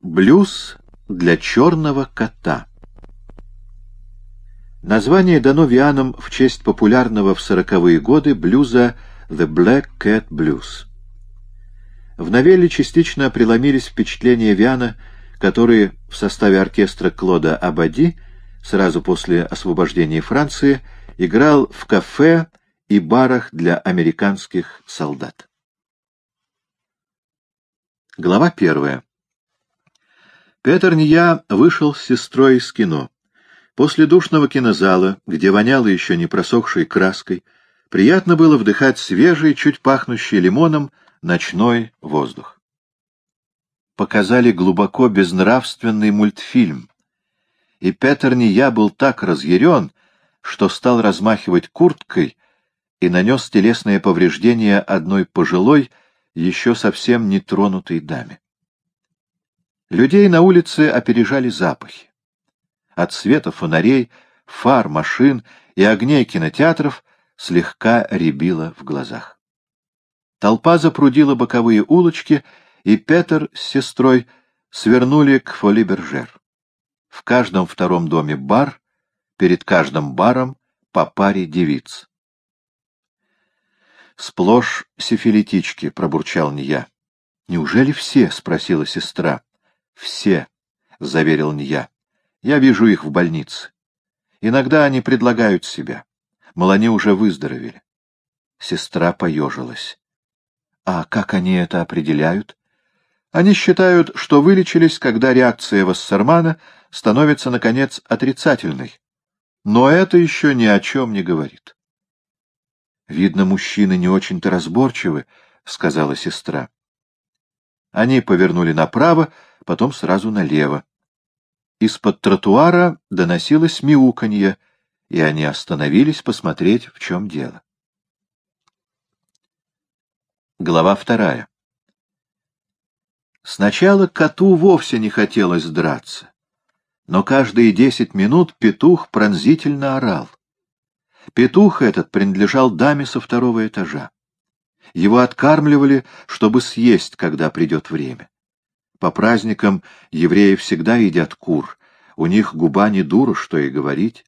Блюз для черного кота. Название дано Вианам в честь популярного в сороковые годы блюза «The Black Cat Blues». В новелле частично преломились впечатления Виана, который в составе оркестра Клода Абади сразу после освобождения Франции играл в кафе и барах для американских солдат. Глава первая. Петр Ния вышел с сестрой из кино. После душного кинозала, где воняло еще не просохшей краской, приятно было вдыхать свежий, чуть пахнущий лимоном, ночной воздух. Показали глубоко безнравственный мультфильм, и Петр Ния был так разъярен, что стал размахивать курткой и нанес телесное повреждение одной пожилой, еще совсем не тронутой даме. Людей на улице опережали запахи. От света фонарей, фар машин и огней кинотеатров слегка рябило в глазах. Толпа запрудила боковые улочки, и Петр с сестрой свернули к Фолибержер. В каждом втором доме бар, перед каждым баром по паре девиц. «Сплошь сифилитички», — пробурчал не я. «Неужели все?» — спросила сестра. Все, — заверил Ния. Я вижу их в больнице. Иногда они предлагают себя. Мол, они уже выздоровели. Сестра поежилась. А как они это определяют? Они считают, что вылечились, когда реакция Вассермана становится, наконец, отрицательной. Но это еще ни о чем не говорит. «Видно, мужчины не очень-то разборчивы», — сказала сестра. Они повернули направо, потом сразу налево. Из-под тротуара доносилось мяуканье, и они остановились посмотреть, в чем дело. Глава вторая. Сначала коту вовсе не хотелось драться, но каждые десять минут петух пронзительно орал. Петух этот принадлежал даме со второго этажа. Его откармливали, чтобы съесть, когда придет время. По праздникам евреи всегда едят кур, у них губа не дура, что и говорить.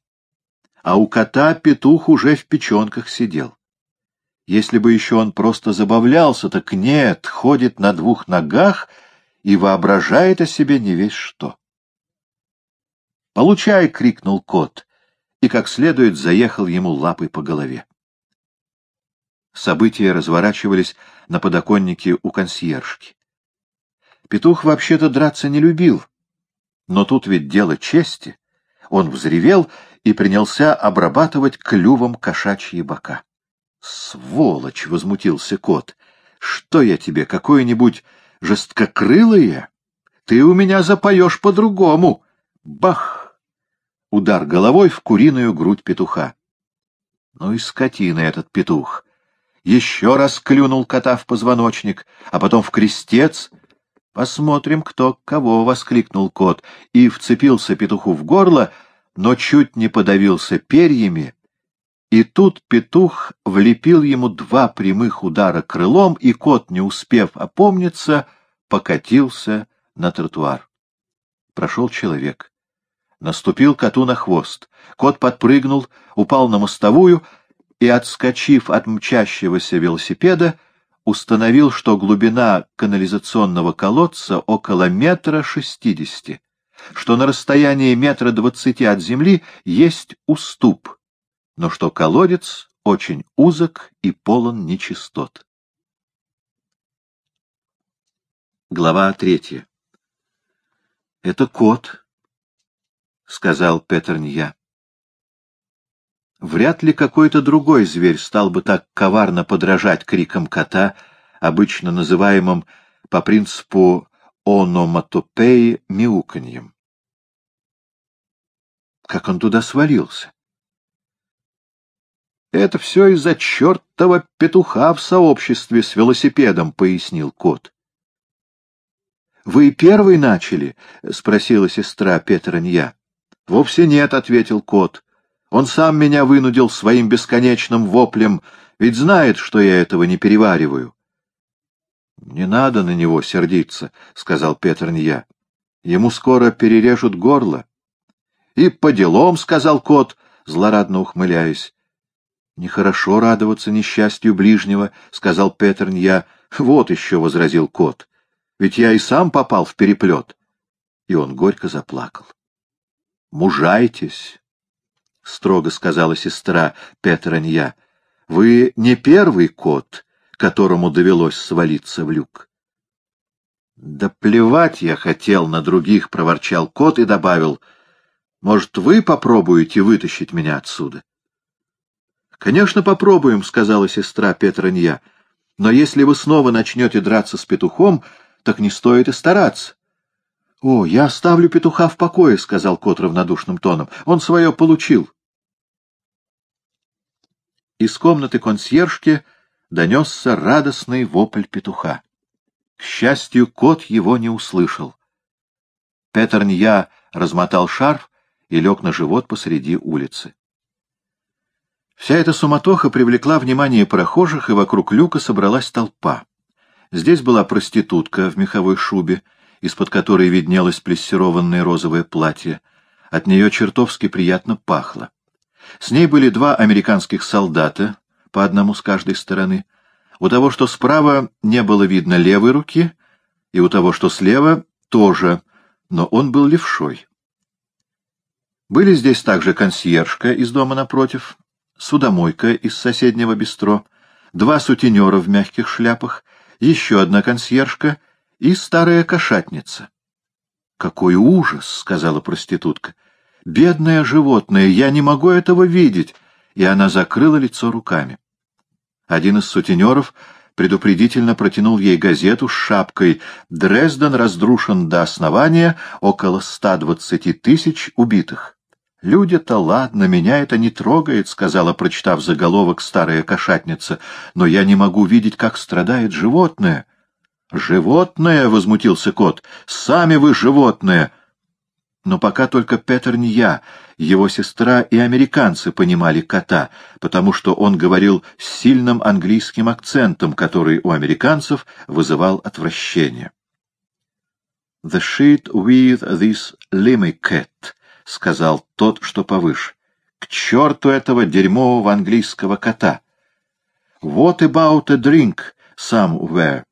А у кота петух уже в печенках сидел. Если бы еще он просто забавлялся, так нет, ходит на двух ногах и воображает о себе не весь что. «Получай!» — крикнул кот, и как следует заехал ему лапой по голове. События разворачивались на подоконнике у консьержки. Петух вообще-то драться не любил. Но тут ведь дело чести. Он взревел и принялся обрабатывать клювом кошачьи бока. «Сволочь!» — возмутился кот. «Что я тебе, какое-нибудь жесткокрылое? Ты у меня запоешь по-другому!» Бах! Удар головой в куриную грудь петуха. Ну и скотина этот петух. Еще раз клюнул кота в позвоночник, а потом в крестец — «Посмотрим, кто кого!» — воскликнул кот и вцепился петуху в горло, но чуть не подавился перьями, и тут петух влепил ему два прямых удара крылом, и кот, не успев опомниться, покатился на тротуар. Прошел человек. Наступил коту на хвост. Кот подпрыгнул, упал на мостовую и, отскочив от мчащегося велосипеда, установил, что глубина канализационного колодца около метра шестидесяти, что на расстоянии метра двадцати от земли есть уступ, но что колодец очень узок и полон нечистот. Глава третья. — Это кот, — сказал Петр Нья. Вряд ли какой-то другой зверь стал бы так коварно подражать крикам кота, обычно называемым по принципу ономатопеи мяуканьем. Как он туда свалился? «Это все из-за чертова петуха в сообществе с велосипедом», — пояснил кот. «Вы первый начали?» — спросила сестра Петра Нья. «Вовсе нет», — ответил кот. Он сам меня вынудил своим бесконечным воплем, ведь знает, что я этого не перевариваю. — Не надо на него сердиться, — сказал Петр Ния. Ему скоро перережут горло. — И по делам, — сказал кот, злорадно ухмыляясь. — Нехорошо радоваться несчастью ближнего, — сказал Петернья. — Вот еще, — возразил кот, — ведь я и сам попал в переплет. И он горько заплакал. — Мужайтесь, — строго сказала сестра Петернья. — Вы не первый кот, которому довелось свалиться в люк. — Да плевать я хотел на других, — проворчал кот и добавил — может, вы попробуете вытащить меня отсюда? — Конечно, попробуем, — сказала сестра Петронья. — Но если вы снова начнете драться с петухом, так не стоит и стараться. — О, я оставлю петуха в покое, — сказал кот равнодушным тоном. — Он свое получил. Из комнаты консьержки донесся радостный вопль петуха. К счастью, кот его не услышал. Петернья размотал шарф и лег на живот посреди улицы. Вся эта суматоха привлекла внимание прохожих, и вокруг люка собралась толпа. Здесь была проститутка в меховой шубе, из-под которой виднелось плессированное розовое платье. От нее чертовски приятно пахло. С ней были два американских солдата, по одному с каждой стороны. У того, что справа, не было видно левой руки, и у того, что слева, тоже, но он был левшой. Были здесь также консьержка из дома напротив, судомойка из соседнего бистро, два сутенера в мягких шляпах, еще одна консьержка и старая кошатница. «Какой ужас!» — сказала проститутка. «Бедное животное, я не могу этого видеть!» И она закрыла лицо руками. Один из сутенеров предупредительно протянул ей газету с шапкой «Дрезден разрушен до основания, около 120 тысяч убитых». «Люди-то ладно, меня это не трогает», — сказала, прочитав заголовок старая кошатница, «но я не могу видеть, как страдает животное». «Животное!» — возмутился кот. «Сами вы животное!» Но пока только Петер не я, его сестра и американцы понимали кота, потому что он говорил с сильным английским акцентом, который у американцев вызывал отвращение. «The sheet with this limmy cat», — сказал тот, что повыше. — К черту этого дерьмового английского кота! — What about a drink somewhere?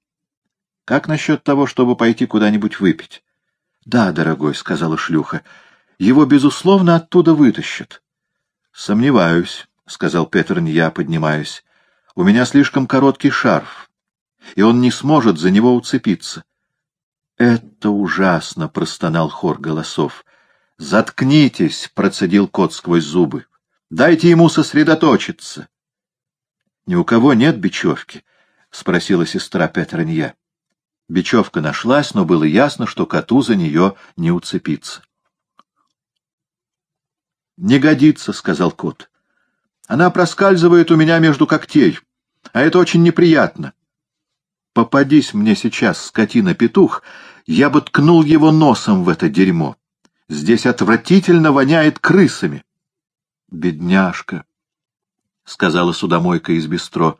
Как насчет того, чтобы пойти куда-нибудь выпить? — Да, дорогой, — сказала шлюха, — его, безусловно, оттуда вытащат. — Сомневаюсь, — сказал Петр я, поднимаясь. — У меня слишком короткий шарф, и он не сможет за него уцепиться. — Это ужасно, — простонал хор голосов. «Заткнитесь!» — процедил кот сквозь зубы. «Дайте ему сосредоточиться!» «Ни у кого нет бечевки?» — спросила сестра Петронья. Бечевка нашлась, но было ясно, что коту за нее не уцепиться. «Не годится», — сказал кот. «Она проскальзывает у меня между когтей, а это очень неприятно. Попадись мне сейчас, скотина-петух, я бы ткнул его носом в это дерьмо. Здесь отвратительно воняет крысами. — Бедняжка, — сказала судомойка из бистро.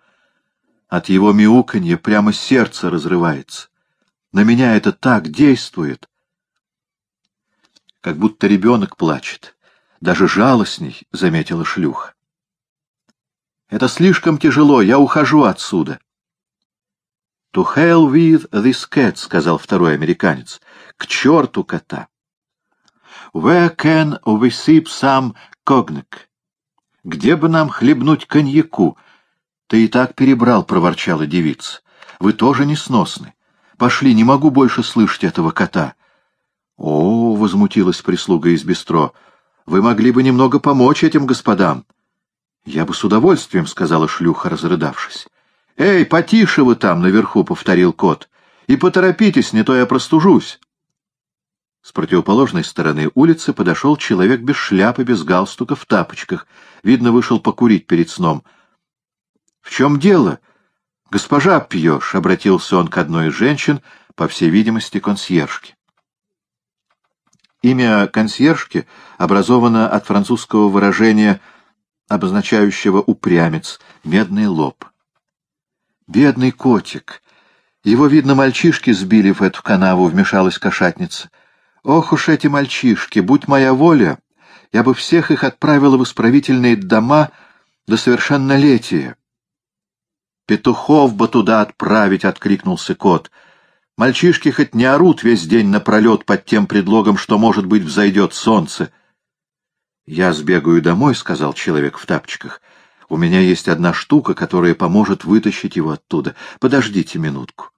От его мяуканья прямо сердце разрывается. На меня это так действует. Как будто ребенок плачет. Даже жалостней, — заметила шлюха. Это слишком тяжело, я ухожу отсюда. — To hell with this cat, — сказал второй американец. — К черту кота! Where can we sip some cognac? Где бы нам хлебнуть коньяку? Ты и так перебрал, — проворчала девица. Вы тоже несносны. Пошли, не могу больше слышать этого кота. О, — возмутилась прислуга из бистро, — вы могли бы немного помочь этим господам. Я бы с удовольствием, — сказала шлюха, разрыдавшись. Эй, потише вы там наверху, — повторил кот, — и поторопитесь, не то я простужусь. С противоположной стороны улицы подошел человек без шляпы, без галстука, в тапочках. Видно, вышел покурить перед сном. — В чем дело? — Госпожа пьешь, — обратился он к одной из женщин, по всей видимости, консьержке. Имя консьержки образовано от французского выражения, обозначающего упрямец, медный лоб. Бедный котик! Его, видно, мальчишки сбили в эту канаву, вмешалась кошатница. Ох уж эти мальчишки, будь моя воля, я бы всех их отправила в исправительные дома до совершеннолетия. «Петухов бы туда отправить!» — откликнулся кот. «Мальчишки хоть не орут весь день напролет под тем предлогом, что, может быть, взойдет солнце». «Я сбегаю домой», — сказал человек в тапочках. «У меня есть одна штука, которая поможет вытащить его оттуда. Подождите минутку».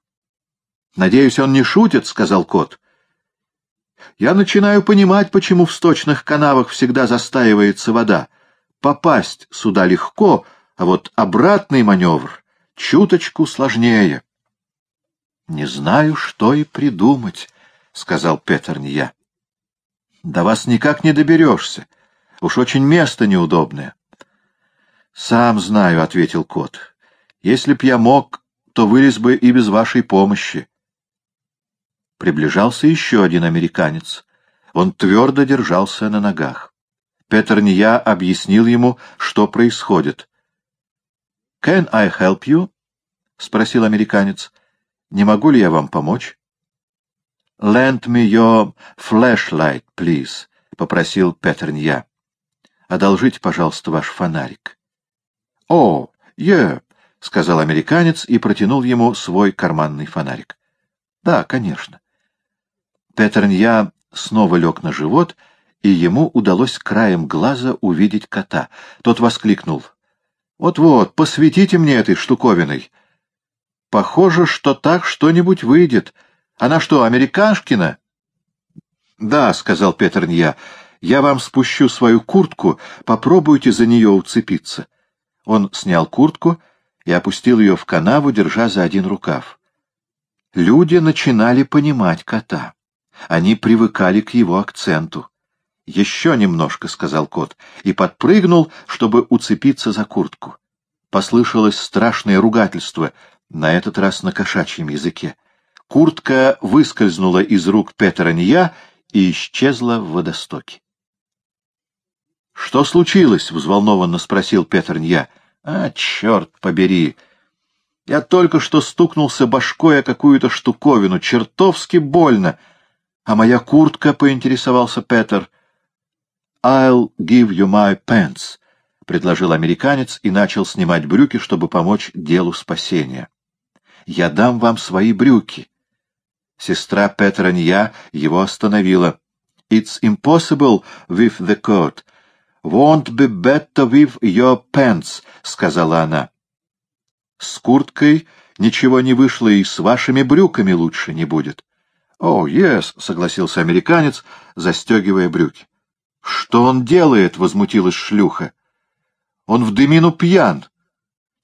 «Надеюсь, он не шутит», — сказал кот. «Я начинаю понимать, почему в сточных канавах всегда застаивается вода. Попасть сюда легко, а вот обратный маневр чуточку сложнее». «Не знаю, что и придумать», — сказал Петр Ния. «До вас никак не доберешься. Уж очень место неудобное». «Сам знаю», — ответил кот. «Если б я мог, то вылез бы и без вашей помощи. Приближался еще один американец. Он твердо держался на ногах. Петр Ния объяснил ему, что происходит. «Can I help you?» — спросил американец. «Не могу ли я вам помочь?» «Lend me your flashlight, please», — попросил Петр Ния. «Одолжите, пожалуйста, ваш фонарик». «О, yeah», — сказал американец и протянул ему свой карманный фонарик. «Да, конечно». Петернья снова лег на живот, и ему удалось краем глаза увидеть кота. Тот воскликнул. «Вот-вот, посветите мне этой штуковиной. Похоже, что так что-нибудь выйдет. Она что, американшкина?» «Да», — сказал Петернья, — «я вам спущу свою куртку, попробуйте за нее уцепиться». Он снял куртку и опустил ее в канаву, держа за один рукав. Люди начинали понимать кота. Они привыкали к его акценту. «Еще немножко», — сказал кот, и подпрыгнул, чтобы уцепиться за куртку. Послышалось страшное ругательство, на этот раз на кошачьем языке. Куртка выскользнула из рук Петра Ния и исчезла в водостоке. «Что случилось?» — взволнованно спросил Петр Нья. «А, черт побери! Я только что стукнулся башкой о какую-то штуковину. Чертовски больно!» «А моя куртка?» — поинтересовался Петер. «I'll give you my pants», — предложил американец и начал снимать брюки, чтобы помочь делу спасения. «Я дам вам свои брюки». Сестра Петра Нья его остановила. «It's impossible with the coat. Won't be better with your pants», — сказала она. «С курткой ничего не вышло, и с вашими брюками лучше не будет». «О, oh, yes», — согласился американец, застегивая брюки. «Что он делает?» — возмутилась шлюха. «Он в дымину пьян.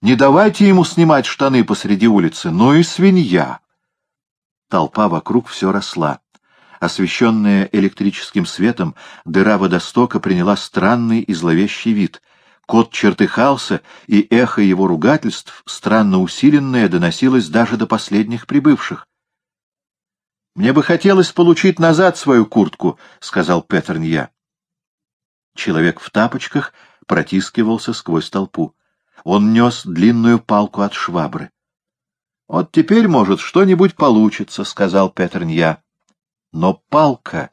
Не давайте ему снимать штаны посреди улицы. Ну и свинья!» Толпа вокруг все росла. Освещенная электрическим светом, дыра водостока приняла странный и зловещий вид. Кот чертыхался, и эхо его ругательств, странно усиленное, доносилось даже до последних прибывших. «Мне бы хотелось получить назад свою куртку», — сказал Петернья. Человек в тапочках протискивался сквозь толпу. Он нес длинную палку от швабры. «Вот теперь, может, что-нибудь получится», — сказал Петернья. Но палка,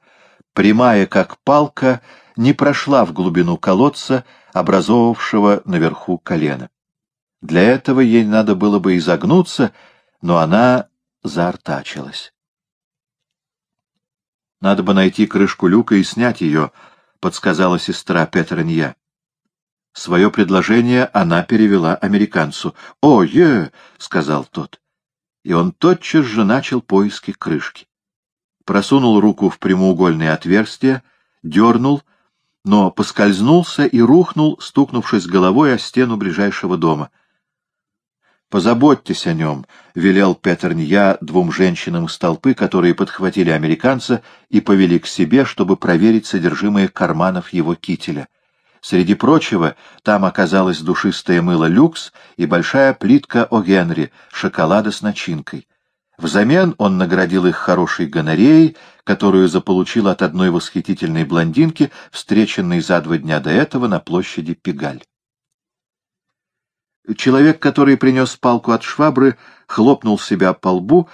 прямая как палка, не прошла в глубину колодца, образовавшего наверху колено. Для этого ей надо было бы изогнуться, но она заортачилась. Надо бы найти крышку люка и снять ее, — подсказала сестра Петронья. Свое предложение она перевела американцу. «О, е!» — сказал тот. И он тотчас же начал поиски крышки. Просунул руку в прямоугольное отверстие, дернул, но поскользнулся и рухнул, стукнувшись головой о стену ближайшего дома — «Позаботьтесь о нем», — велел Петернья двум женщинам из толпы, которые подхватили американца и повели к себе, чтобы проверить содержимое карманов его кителя. Среди прочего, там оказалось душистое мыло люкс и большая плитка о Генри, шоколада с начинкой. Взамен он наградил их хорошей гонореей, которую заполучил от одной восхитительной блондинки, встреченной за два дня до этого на площади Пегаль. Человек, который принес палку от швабры, хлопнул себя по лбу,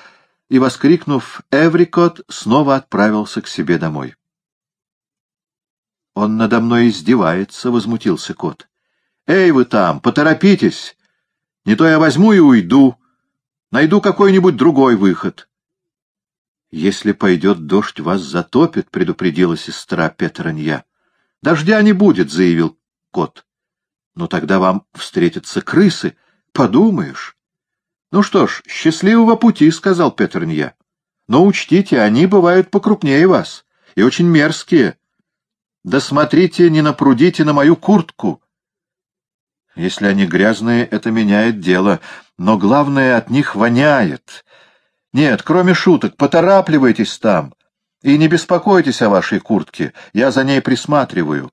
и, воскликнув «Эврикот», снова отправился к себе домой. «Он надо мной издевается», — возмутился кот. «Эй, вы там, поторопитесь! Не то я возьму и уйду. Найду какой-нибудь другой выход». «Если пойдет дождь, вас затопит», — предупредила сестра Петронья. «Дождя не будет», — заявил кот. «Но тогда вам встретятся крысы. Подумаешь». «Ну что ж, счастливого пути», — сказал Петронья. «Но учтите, они бывают покрупнее вас и очень мерзкие. Да смотрите, не напрудите на мою куртку». Если они грязные, это меняет дело, но главное, от них воняет. Нет, кроме шуток, поторапливайтесь там и не беспокойтесь о вашей куртке, я за ней присматриваю.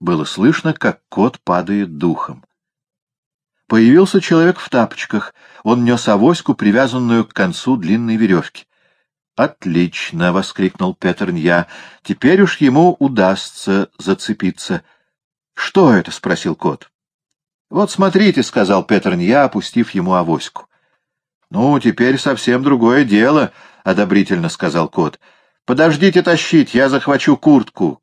Было слышно, как кот падает духом. Появился человек в тапочках. Он нес авоську, привязанную к концу длинной веревки. «Отлично!» — воскликнул Петернья. «Теперь уж ему удастся зацепиться». «Что это?» — спросил кот. «Вот смотрите», — сказал Петернья, опустив ему авоську. «Ну, теперь совсем другое дело», — одобрительно сказал кот. «Подождите тащить, я захвачу куртку».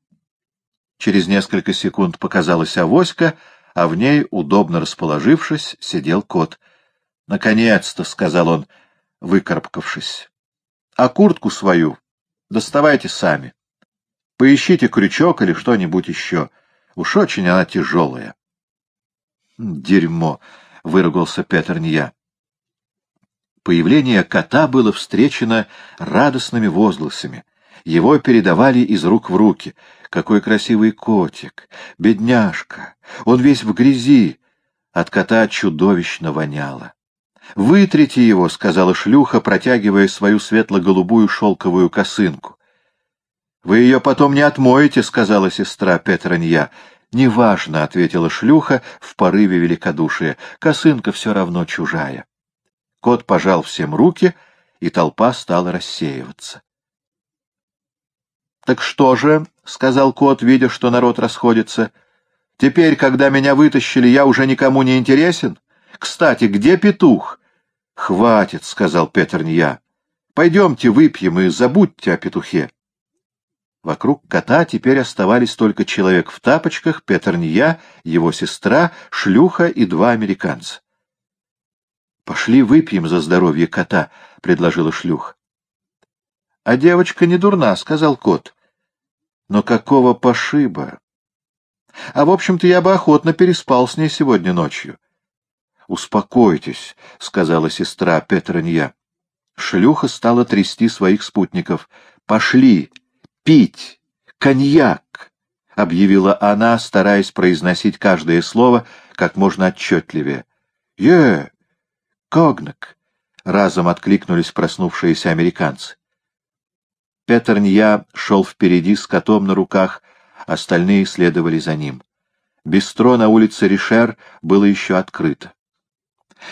Через несколько секунд показалась авоська, а в ней, удобно расположившись, сидел кот. «Наконец-то», — сказал он, выкарабкавшись. «А куртку свою доставайте сами. Поищите крючок или что-нибудь еще. Уж очень она тяжелая». «Дерьмо!» — выругался Петр Ния. Появление кота было встречено радостными возгласами. Его передавали из рук в руки. Какой красивый котик! Бедняжка! Он весь в грязи! От кота чудовищно воняло. «Вытрите его», — сказала шлюха, протягивая свою светло-голубую шелковую косынку. «Вы ее потом не отмоете», — сказала сестра Петронья. «Неважно», — ответила шлюха в порыве великодушия. «Косынка все равно чужая». Кот пожал всем руки, и толпа стала рассеиваться. — Так что же, — сказал кот, видя, что народ расходится, — теперь, когда меня вытащили, я уже никому не интересен? Кстати, где петух? — Хватит, — сказал Петернья. — Пойдемте выпьем и забудьте о петухе. Вокруг кота теперь оставались только человек в тапочках, Петернья, его сестра, шлюха и два американца. — Пошли выпьем за здоровье кота, — предложила шлюха. — А девочка не дурна, — сказал кот. — Но какого пошиба? А, в общем-то, я бы охотно переспал с ней сегодня ночью. — Успокойтесь, — сказала сестра Петронья. Шлюха стала трясти своих спутников. — Пошли! Пить! Коньяк! — объявила она, стараясь произносить каждое слово как можно отчетливее. — Е! Когнак! — разом откликнулись проснувшиеся американцы. Петернья шел впереди с котом на руках, остальные следовали за ним. Бистро на улице Ришер было еще открыто.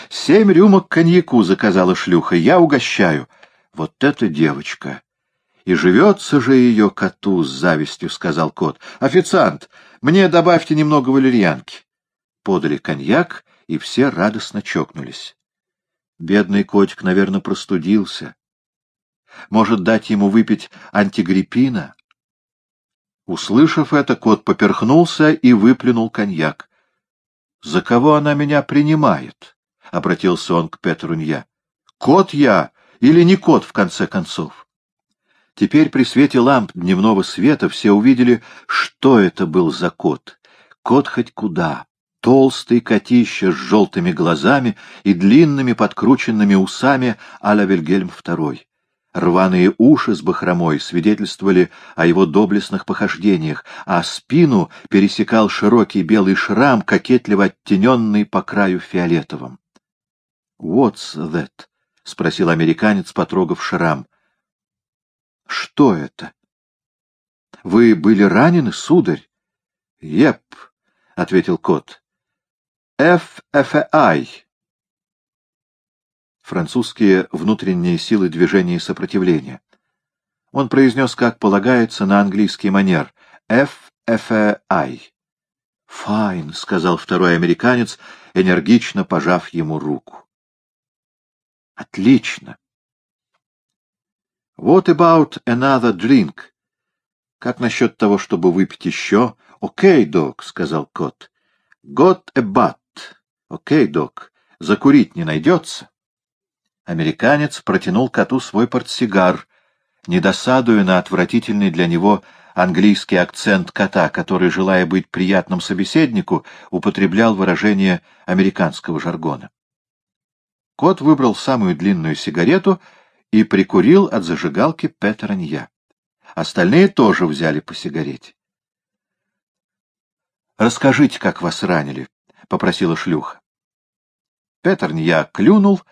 «Семь рюмок коньяку», — заказала шлюха, — «я угощаю». «Вот эта девочка!» «И живется же ее коту с завистью», — сказал кот. «Официант, мне добавьте немного валерьянки». Подали коньяк, и все радостно чокнулись. Бедный котик, наверное, простудился. Может, дать ему выпить антигриппина? Услышав это, кот поперхнулся и выплюнул коньяк. — За кого она меня принимает? — обратился он к Петрунья. — Кот я или не кот, в конце концов? Теперь при свете ламп дневного света все увидели, что это был за кот. Кот хоть куда. Толстый котище с желтыми глазами и длинными подкрученными усами а-ля Вильгельм II. Рваные уши с бахромой свидетельствовали о его доблестных похождениях, а спину пересекал широкий белый шрам, кокетливо оттененный по краю фиолетовым. «What's that?» — спросил американец, потрогав шрам. «Что это?» «Вы были ранены, сударь?» «Еп», — ответил кот. «Ф-Ф-Ай» французские внутренние силы движения и сопротивления. Он произнес, как полагается, на английский манер «F-F-I». «Файн», — сказал второй американец, энергично пожав ему руку. «Отлично. What about another drink? Как насчет того, чтобы выпить еще? Окей, док, — сказал кот. Got a butt. Окей, док. Закурить не найдется? Американец протянул коту свой портсигар, не досадуя на отвратительный для него английский акцент кота, который, желая быть приятным собеседнику, употреблял выражение американского жаргона. Кот выбрал самую длинную сигарету и прикурил от зажигалки Петеранья. Остальные тоже взяли по сигарете. «Расскажите, как вас ранили», — попросила шлюха. Петернья клюнул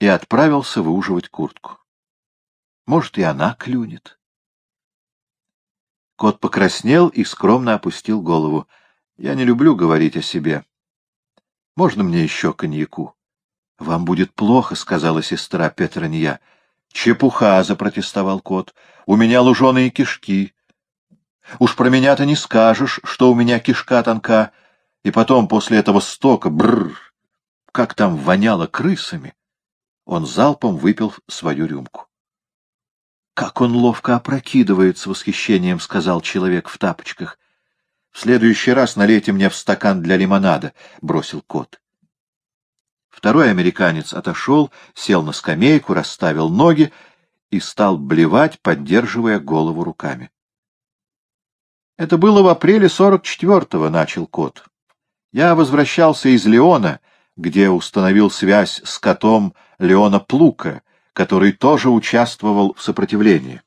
и отправился выуживать куртку. Может, и она клюнет. Кот покраснел и скромно опустил голову. Я не люблю говорить о себе. Можно мне еще коньяку? — Вам будет плохо, — сказала сестра Петронья. — Чепуха, — запротестовал кот. — У меня луженые кишки. Уж про меня-то не скажешь, что у меня кишка тонка. И потом, после этого стока, бррр, как там воняло крысами. Он залпом выпил свою рюмку. — Как он ловко опрокидывает, — с восхищением сказал человек в тапочках. — В следующий раз налейте мне в стакан для лимонада, — бросил кот. Второй американец отошел, сел на скамейку, расставил ноги и стал блевать, поддерживая голову руками. Это было в апреле 44-го, — начал кот. Я возвращался из Леона, где установил связь с котом Леона Плука, который тоже участвовал в сопротивлении.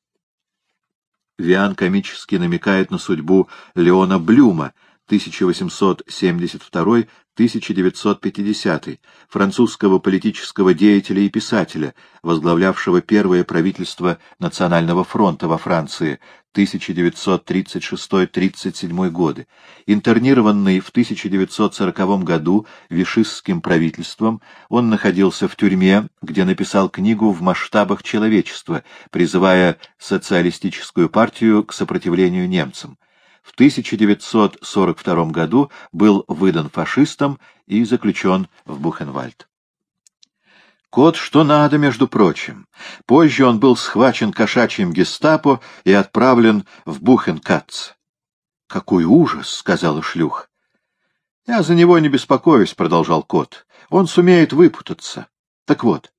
Виан комически намекает на судьбу Леона Блюма, 1872-1950, французского политического деятеля и писателя, возглавлявшего первое правительство Национального фронта во Франции 1936-37 годы. Интернированный в 1940 году вишистским правительством, он находился в тюрьме, где написал книгу в масштабах человечества, призывая социалистическую партию к сопротивлению немцам в 1942 году был выдан фашистам и заключен в Бухенвальд. Кот что надо, между прочим. Позже он был схвачен кошачьим гестапо и отправлен в Бухенкатц. — Какой ужас! — сказала шлюха. — Я за него не беспокоюсь, — продолжал кот. — Он сумеет выпутаться. Так вот,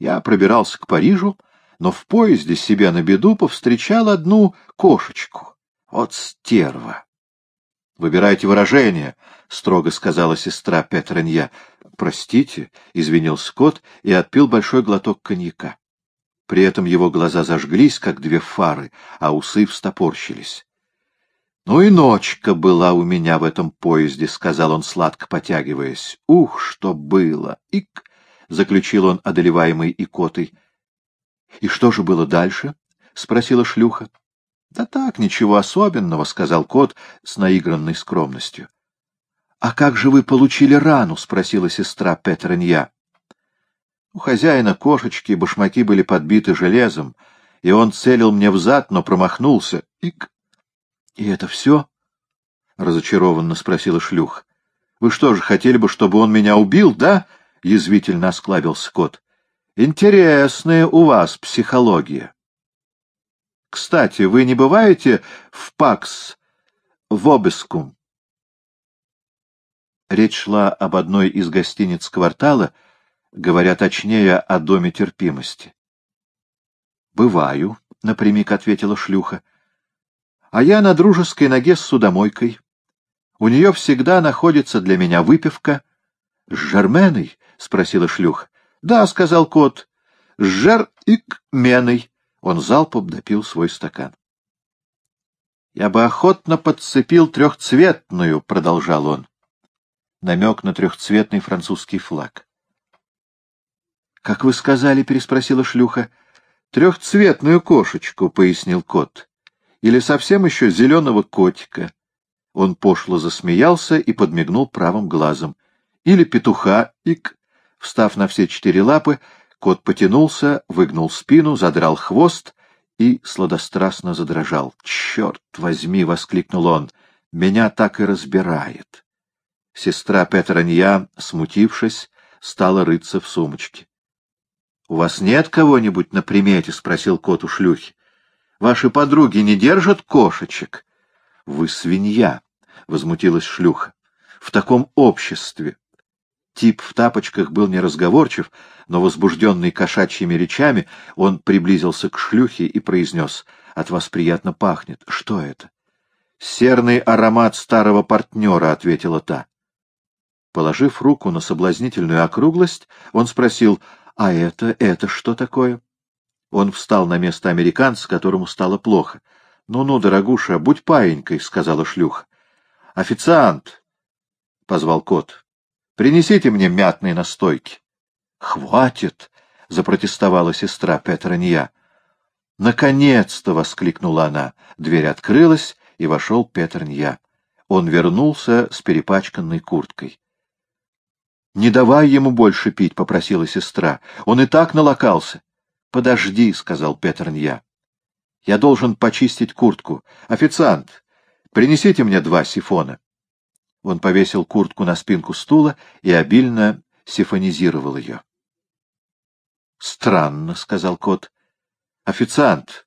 я пробирался к Парижу, но в поезде себе на беду повстречал одну кошечку. Вот стерва! — Выбирайте выражение, — строго сказала сестра Петренья. — Простите, — извинился кот и отпил большой глоток коньяка. При этом его глаза зажглись, как две фары, а усы встопорщились. — Ну и ночка была у меня в этом поезде, — сказал он, сладко потягиваясь. — Ух, что было! Ик! — заключил он, одолеваемый икотой. — И что же было дальше? — спросила шлюха. — Да так, ничего особенного, — сказал кот с наигранной скромностью. — А как же вы получили рану? — спросила сестра Петренья. У хозяина кошечки башмаки были подбиты железом, и он целил мне в зад, но промахнулся. Ик! — И это все? — разочарованно спросила шлюх. — Вы что же, хотели бы, чтобы он меня убил, да? — язвительно осклабился кот. — Интересная у вас психология. Кстати, вы не бываете в ПАКС в Обескум? Речь шла об одной из гостиниц квартала, говоря точнее, о доме терпимости. «Бываю», — напрямик ответила шлюха. «А я на дружеской ноге с судомойкой. У нее всегда находится для меня выпивка». «С Жерменой?» — спросила шлюха. «Да», — сказал кот, — «с Жер-ик-меной». Он залпом допил свой стакан. «Я бы охотно подцепил трехцветную», — продолжал он. Намек на трехцветный французский флаг. «Как вы сказали?» — переспросила шлюха. «Трехцветную кошечку», — пояснил кот. «Или совсем еще зеленого котика». Он пошло засмеялся и подмигнул правым глазом. «Или петуха, ик». Встав на все четыре лапы, Кот потянулся, выгнул спину, задрал хвост и сладострастно задрожал. «Черт возьми!» — воскликнул он. «Меня так и разбирает!» Сестра Петронья, смутившись, стала рыться в сумочке. — У вас нет кого-нибудь на примете? — спросил кот у шлюхи. — Ваши подруги не держат кошечек? — Вы свинья, — возмутилась шлюха. — В таком обществе. Тип в тапочках был неразговорчив, но, возбужденный кошачьими речами, он приблизился к шлюхе и произнес, «От вас приятно пахнет. Что это?» «Серный аромат старого партнера», — ответила та. Положив руку на соблазнительную округлость, он спросил, «А это, это что такое?» Он встал на место американца, которому стало плохо. «Ну-ну, дорогуша, будь паинькой», — сказала шлюха. «Официант!» — позвал кот. «Принесите мне мятные настойки». «Хватит!» — запротестовала сестра Петронья. «Наконец-то!» — воскликнула она. Дверь открылась, и вошел Петрнья. Он вернулся с перепачканной курткой. «Не давай ему больше пить», — попросила сестра. «Он и так налокался». «Подожди», — сказал Петрнья. «Я должен почистить куртку. Официант, принесите мне два сифона». Он повесил куртку на спинку стула и обильно сифонизировал ее. «Странно», — сказал кот. «Официант,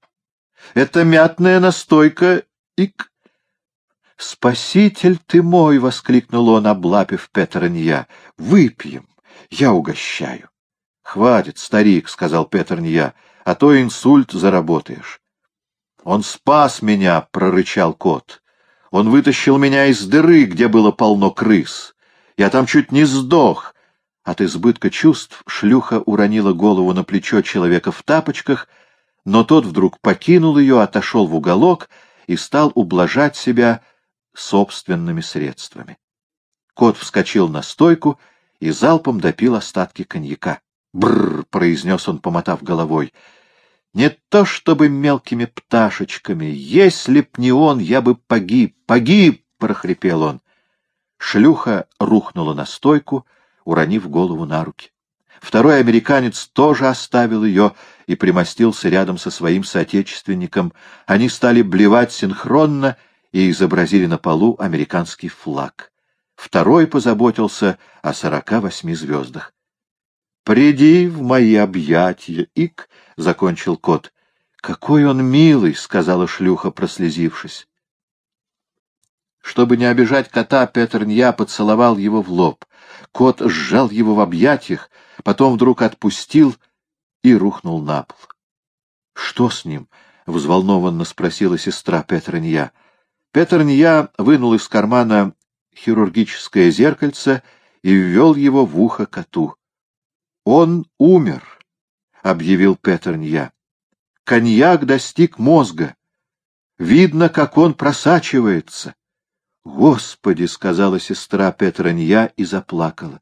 это мятная настойка Ик! «Спаситель ты мой!» — воскликнул он, облапив Петернья. «Выпьем! Я угощаю!» «Хватит, старик!» — сказал Петернья, — «а то инсульт заработаешь». «Он спас меня!» — прорычал кот. «Он вытащил меня из дыры, где было полно крыс. Я там чуть не сдох!» От избытка чувств шлюха уронила голову на плечо человека в тапочках, но тот вдруг покинул ее, отошел в уголок — и стал ублажать себя собственными средствами. Кот вскочил на стойку и залпом допил остатки коньяка. «Бррр!» — произнес он, помотав головой. «Не то чтобы мелкими пташечками. Если б не он, я бы погиб. Погиб!» — прохрипел он. Шлюха рухнула на стойку, уронив голову на руки. Второй американец тоже оставил ее и примостился рядом со своим соотечественником. Они стали блевать синхронно и изобразили на полу американский флаг. Второй позаботился о сорока восьми звездах. «Приди в мои объятия, Ик!» — закончил кот. «Какой он милый!» — сказала шлюха, прослезившись. Чтобы не обижать кота, Петр Нья поцеловал его в лоб. Кот сжал его в объятиях, потом вдруг отпустил и рухнул на пол. — Что с ним? — взволнованно спросила сестра Петронья. Петронья вынул из кармана хирургическое зеркальце и ввел его в ухо коту. — Он умер, — объявил Петронья. Коньяк достиг мозга. Видно, как он просачивается. — Господи! — сказала сестра Петронья и заплакала.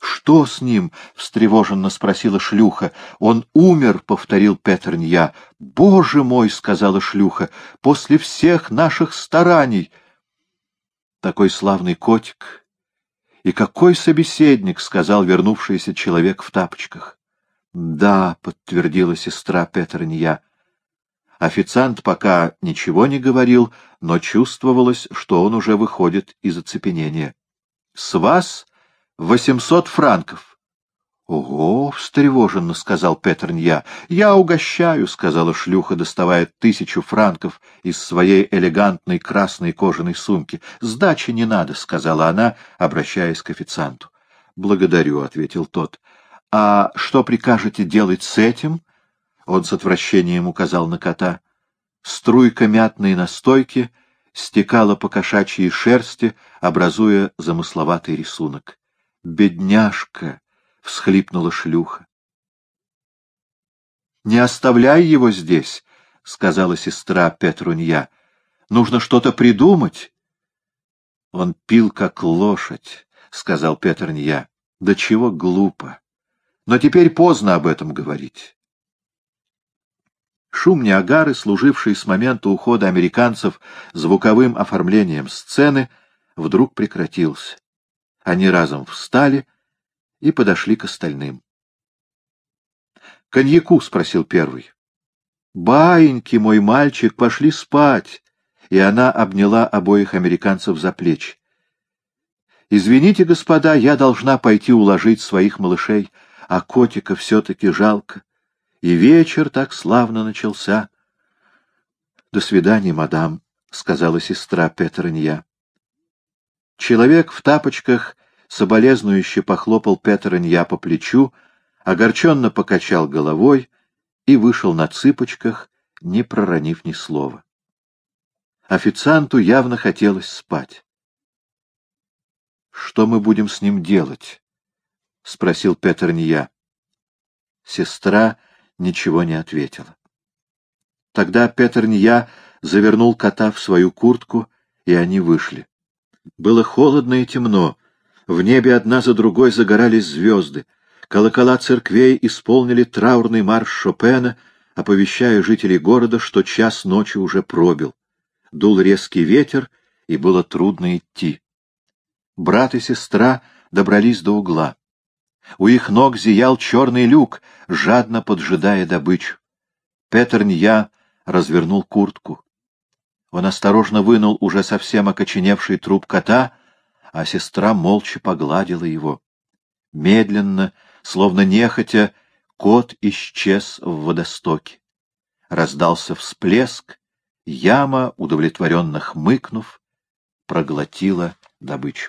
«Что с ним?» — встревоженно спросила шлюха. «Он умер», — повторил Петернья. «Боже мой!» — сказала шлюха. «После всех наших стараний!» «Такой славный котик!» «И какой собеседник!» — сказал вернувшийся человек в тапочках. «Да», — подтвердила сестра Петернья. Официант пока ничего не говорил, но чувствовалось, что он уже выходит из оцепенения. «С вас Восемьсот франков. — Ого! — встревоженно сказал Петрнья. — Я угощаю, — сказала шлюха, доставая тысячу франков из своей элегантной красной кожаной сумки. — Сдачи не надо, — сказала она, обращаясь к официанту. — Благодарю, — ответил тот. — А что прикажете делать с этим? Он с отвращением указал на кота. Струйка мятной настойки стекала по кошачьей шерсти, образуя замысловатый рисунок. «Бедняжка!» — всхлипнула шлюха. «Не оставляй его здесь», — сказала сестра Петрунья. «Нужно что-то придумать». «Он пил, как лошадь», — сказал Петрунья. «Да чего глупо! Но теперь поздно об этом говорить». Шум Ниагары, служивший с момента ухода американцев звуковым оформлением сцены, вдруг прекратился. Они разом встали и подошли к остальным. «Коньяку?» — спросил первый. «Баиньки, мой мальчик, пошли спать!» И она обняла обоих американцев за плечи. «Извините, господа, я должна пойти уложить своих малышей. А котика все-таки жалко. И вечер так славно начался. — До свидания, мадам, — сказала сестра Петернья. Человек в тапочках соболезнующе похлопал Петернья по плечу, огорченно покачал головой и вышел на цыпочках, не проронив ни слова. Официанту явно хотелось спать. — Что мы будем с ним делать? — спросил Петерния. Сестра ничего не ответила. Тогда Петерния завернул кота в свою куртку, и они вышли. Было холодно и темно. В небе одна за другой загорались звезды. Колокола церквей исполнили траурный марш Шопена, оповещая жителей города, что час ночи уже пробил. Дул резкий ветер, и было трудно идти. Брат и сестра добрались до угла. У их ног зиял черный люк, жадно поджидая добычу. Петр Нья развернул куртку. Он осторожно вынул уже совсем окоченевший труп кота, а сестра молча погладила его. Медленно, словно нехотя, кот исчез в водостоке. Раздался всплеск, яма, удовлетворенно хмыкнув, проглотила добычу.